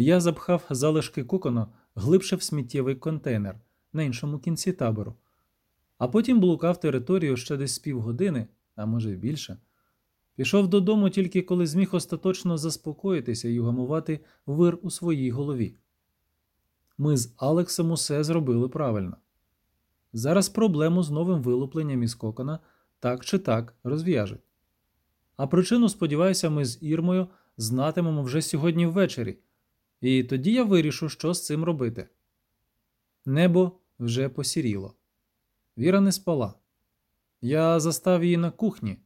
Я запхав залишки кокону глибше в сміттєвий контейнер на іншому кінці табору, а потім блукав територію ще десь з півгодини, а може більше. Пішов додому тільки коли зміг остаточно заспокоїтися і вгамувати вир у своїй голові. Ми з Алексом усе зробили правильно. Зараз проблему з новим вилупленням із кокона так чи так розв'яжуть. А причину, сподіваюся, ми з Ірмою знатимемо вже сьогодні ввечері, і тоді я вирішу, що з цим робити. Небо вже посіріло. Віра не спала. Я застав її на кухні.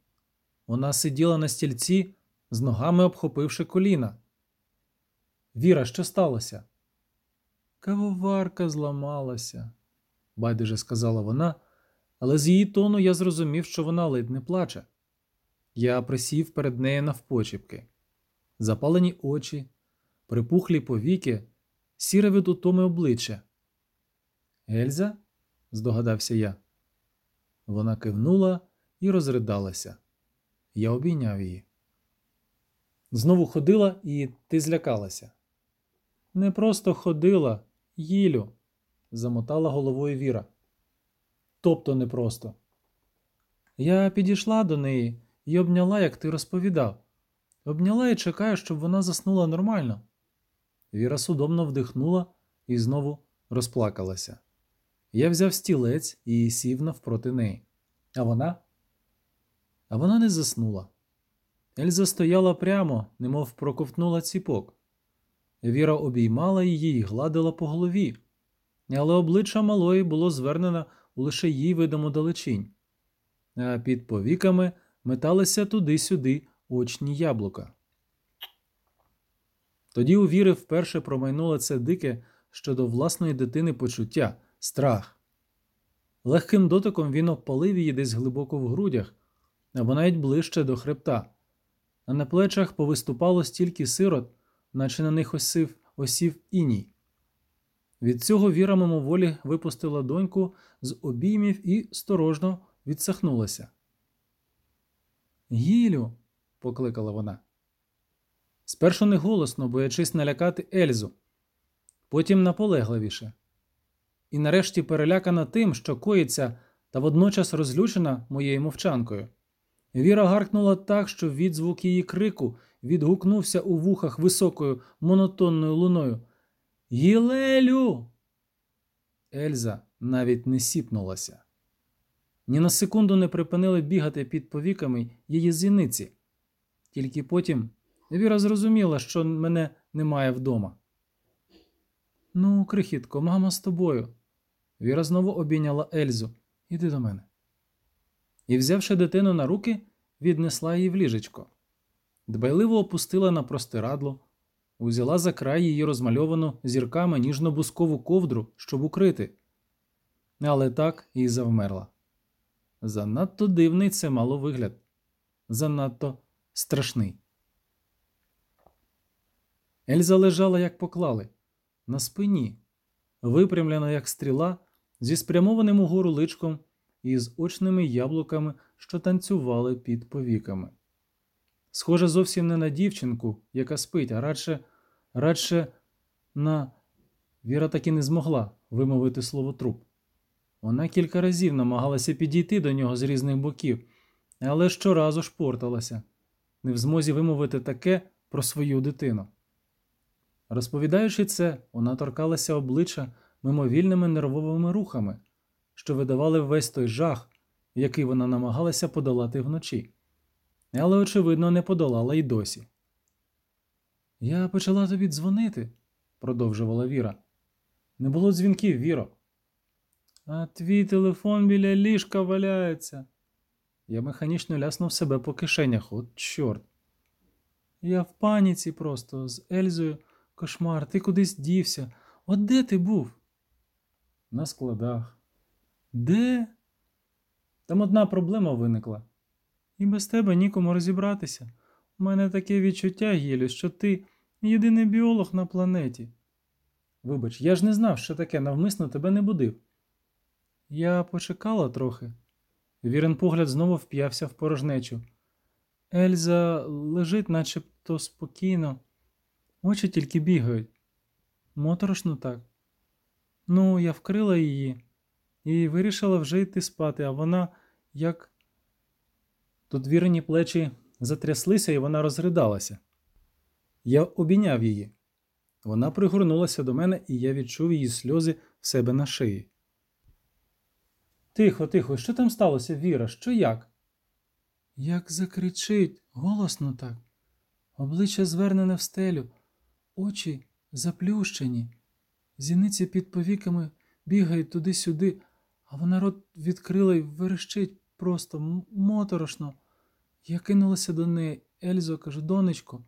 Вона сиділа на стільці, з ногами обхопивши коліна. Віра, що сталося? Кавоварка зламалася, байдуже сказала вона, але з її тону я зрозумів, що вона ледь не плаче. Я присів перед нею навпочіпки. Запалені очі, припухлі повіки, сіре від утоми обличчя. Ельза? здогадався я. Вона кивнула і розридалася. Я обійняв її. Знову ходила, і ти злякалася. Не просто ходила, їлю, замотала головою Віра. Тобто не просто. Я підійшла до неї і обняла, як ти розповідав. Обняла і чекаю, щоб вона заснула нормально. Віра судомно вдихнула і знову розплакалася. Я взяв стілець і сів навпроти неї. А вона? А вона не заснула. Ельза стояла прямо, немов проковтнула ціпок. Віра обіймала її і гладила по голові, але обличчя малої було звернено у лише їй видиму далечінь, а під повіками металися туди-сюди очні яблука. Тоді у Віри вперше промайнуло це дике щодо власної дитини почуття, страх. Легким дотиком він обпалив її десь глибоко в грудях, або навіть ближче до хребта, а на плечах повиступало стільки сирот, наче на них осів, осів іній. Від цього Віра мимоволі випустила доньку з обіймів і сторожно відсахнулася. Гілю, покликала вона. Спершу не голосно, боячись налякати Ельзу, потім наполегливіше. І нарешті перелякана тим, що коїться, та водночас розлючена моєю мовчанкою. Віра гаркнула так, що відзвук її крику відгукнувся у вухах високою монотонною луною. Гілелю. Ельза навіть не сіпнулася. Ні на секунду не припинили бігати під повіками її зіниці. Тільки потім Віра зрозуміла, що мене немає вдома. Ну, крихітко, мама з тобою. Віра знову обійняла Ельзу. Іди до мене. І, взявши дитину на руки, віднесла її в ліжечко. Дбайливо опустила на простирадло, узяла за край її розмальовану зірками ніжно-бускову ковдру, щоб укрити. Але так і завмерла. Занадто дивний це мало вигляд, занадто страшний. Ельза лежала, як поклали, на спині, випрямлена, як стріла, зі спрямованим угору личком і з очними яблуками, що танцювали під повіками. Схоже зовсім не на дівчинку, яка спить, а радше, радше на Віра таки не змогла вимовити слово труп. Вона кілька разів намагалася підійти до нього з різних боків, але щоразу шпорталася, не в змозі вимовити таке про свою дитину. Розповідаючи це, вона торкалася обличчя мимовільними нервовими рухами, що видавали весь той жах, який вона намагалася подолати вночі, але, очевидно, не подолала й досі. Я почала тобі дзвонити, продовжувала Віра. Не було дзвінків, Віро. А твій телефон біля ліжка валяється. Я механічно ляснув себе по кишенях, от чорт. Я в паніці просто з Ельзою. Кошмар, ти кудись дівся. От де ти був? На складах. Де? Там одна проблема виникла. І без тебе нікому розібратися. У мене таке відчуття, Гілю, що ти єдиний біолог на планеті. Вибач, я ж не знав, що таке навмисно тебе не будив. Я почекала трохи. Вірен погляд знову вп'явся в порожнечу. Ельза лежить начебто спокійно. Очі тільки бігають, Моторошно так. Ну, я вкрила її і вирішила вже йти спати, а вона як. Тут вірені плечі затряслися, і вона розридалася. Я обійняв її. Вона пригорнулася до мене, і я відчув її сльози в себе на шиї. Тихо, тихо, що там сталося, Віра? Що як? Як закричить, голосно так. Обличчя звернене в стелю, очі заплющені, зіниці під повіками бігають туди-сюди, а вона рот відкрила і верещить просто моторошно. Я кинулася до неї, Ельзо, кажу, донечко,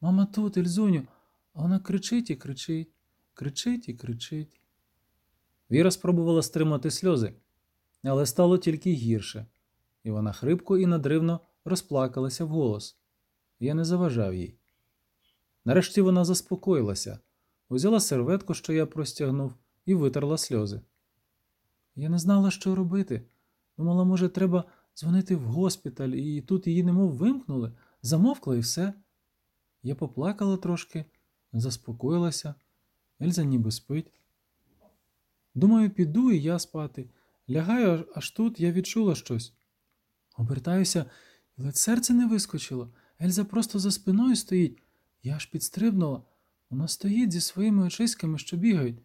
мама тут, Ельзуню, а вона кричить і кричить, кричить і кричить. Віра спробувала стримати сльози, але стало тільки гірше, і вона хрипко і надривно розплакалася вголос. Я не заважав їй. Нарешті вона заспокоїлася, взяла серветку, що я простягнув, і витерла сльози. Я не знала, що робити. Думала, може, треба дзвонити в госпіталь, і тут її немов вимкнули, замовкла і все. Я поплакала трошки, заспокоїлася, Ельза ніби спить. Думаю, піду і я спати. Лягаю, аж- тут я відчула щось. Обертаюся, ледь серце не вискочило. Ельза просто за спиною стоїть. Я аж підстрибнула. Вона стоїть зі своїми очиськами, що бігають.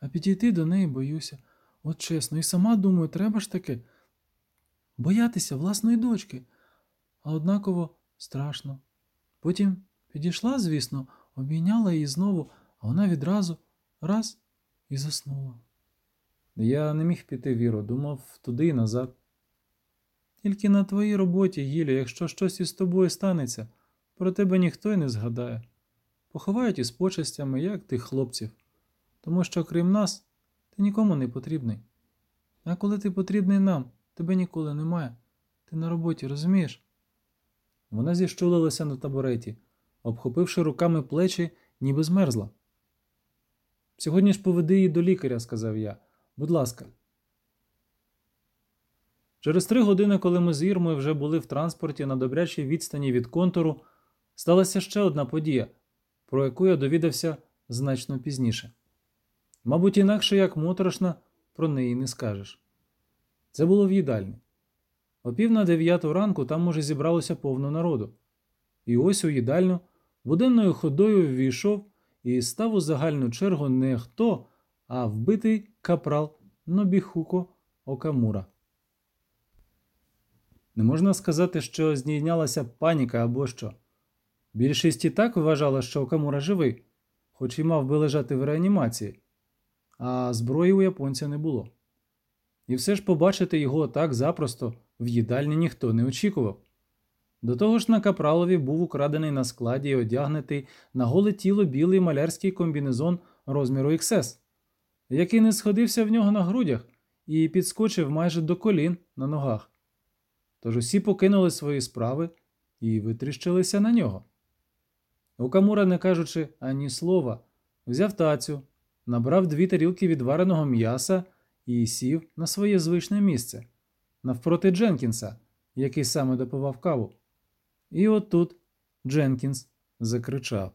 А підійти до неї боюся. От чесно, і сама думаю, треба ж таки боятися власної дочки. А однаково страшно. Потім підійшла, звісно, обійняла її знову, а вона відразу раз і заснула. Я не міг піти, Віро, думав туди і назад. Тільки на твоїй роботі, Гілі, якщо щось із тобою станеться, про тебе ніхто й не згадає. Поховають із почестями, як тих хлопців, тому що, крім нас, ти нікому не потрібний. А коли ти потрібний нам, тебе ніколи немає. Ти на роботі, розумієш? Вона зіщулилася на табуреті, обхопивши руками плечі, ніби змерзла. Сьогодні ж поведи її до лікаря, сказав я. Будь ласка. Через три години, коли ми з Ірмою вже були в транспорті на добрячій відстані від контуру, сталася ще одна подія, про яку я довідався значно пізніше. Мабуть, інакше як моторошна, про неї не скажеш. Це було в їдальні. О пів на дев'яту ранку там уже зібралося повно народу. І ось у їдальню буденною ходою ввійшов і став у загальну чергу не хто, а вбитий капрал Нобіхуко Окамура. Не можна сказати, що здійнялася паніка або що. Більшість і так вважала, що Окамура живий, хоч і мав би лежати в реанімації, а зброї у японця не було. І все ж побачити його так запросто в їдальні ніхто не очікував. До того ж на капралові був украдений на складі і одягнутий на голе тіло білий малярський комбінезон розміру XS, який не сходився в нього на грудях і підскочив майже до колін на ногах. Тож усі покинули свої справи і витріщилися на нього. Окамура, не кажучи ані слова, взяв тацю, набрав дві тарілки відвареного м'яса і сів на своє звичне місце навпроти Дженкінса, який саме допивав каву. І от тут Дженкінс закричав.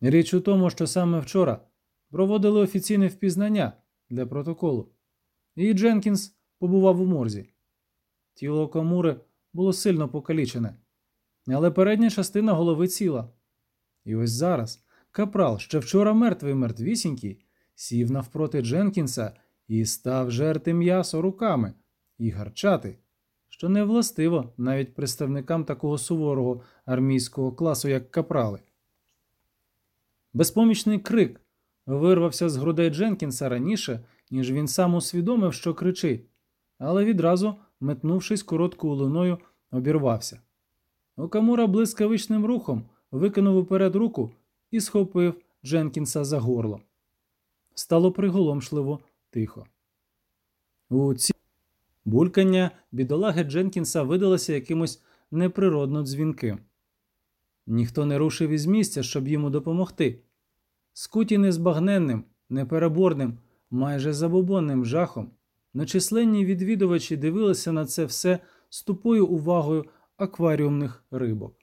Річ у тому, що саме вчора проводили офіційне впізнання для протоколу, і Дженкінс побував у морзі. Тіло Комури було сильно покалічене, але передня частина голови ціла. І ось зараз капрал, ще вчора мертвий мертвісінький, сів навпроти Дженкінса і став жерти м'ясо руками і гарчати, що не властиво навіть представникам такого суворого армійського класу, як капрали. Безпомічний крик вирвався з грудей Дженкінса раніше, ніж він сам усвідомив, що кричить, але відразу, метнувшись короткою луною, обірвався. Окамура блискавичним рухом викинув уперед руку і схопив Дженкінса за горло. Стало приголомшливо тихо. У ці булькання бідолаги Дженкінса видалося якимось неприродно дзвінким. Ніхто не рушив із місця, щоб йому допомогти. Скуті незбагненним, непереборним, майже забобонним жахом, нечисленні відвідувачі дивилися на це все з тупою увагою акваріумних рибок.